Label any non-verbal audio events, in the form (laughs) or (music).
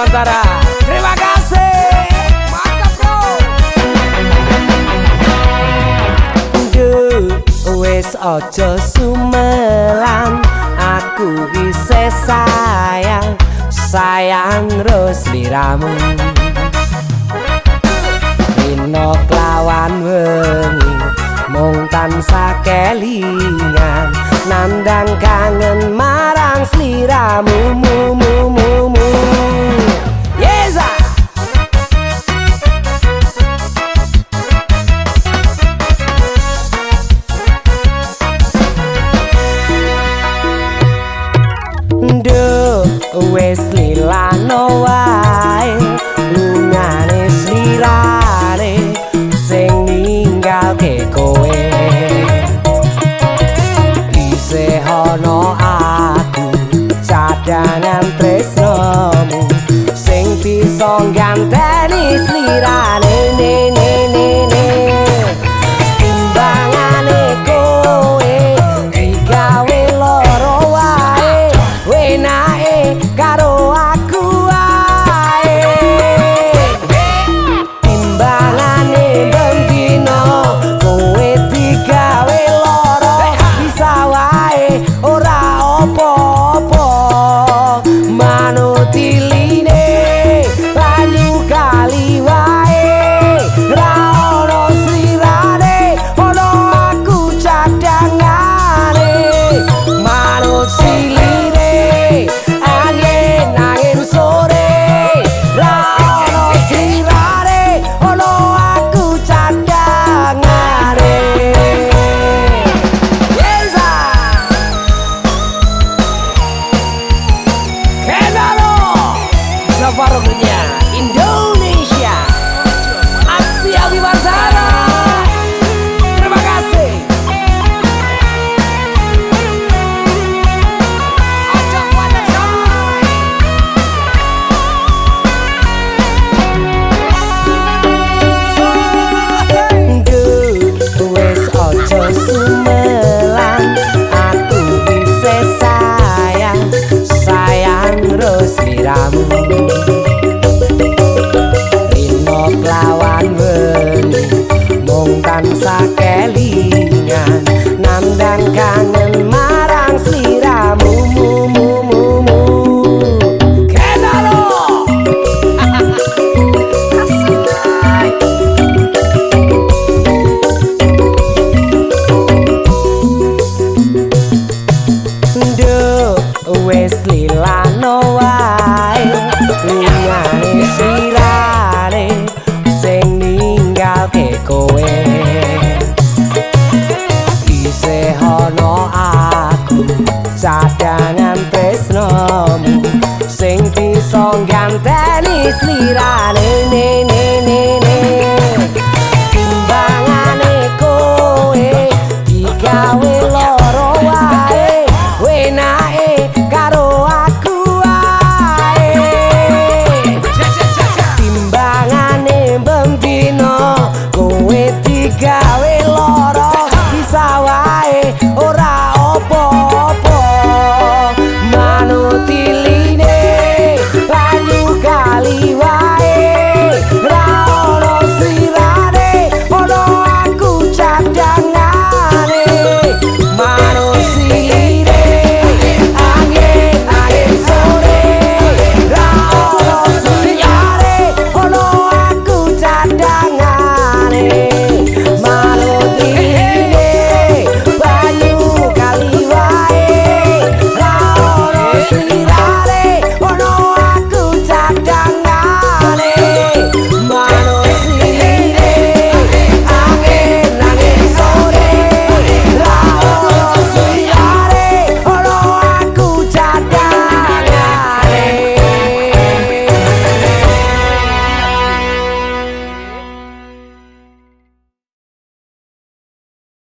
mandará. Terima kasih. Wes ojo sumelan aku isih sayang sayang Rosliramu liramu wes lilano wae lungane slirane sing ninggalke kowe. Ise ana aku cadangan tresnamu sing bisa ganteni slirane. cavaram minha kelingan nandang kangen marang mu mu mu mu. (laughs) tonggam tenis lirane ne ne ne ne.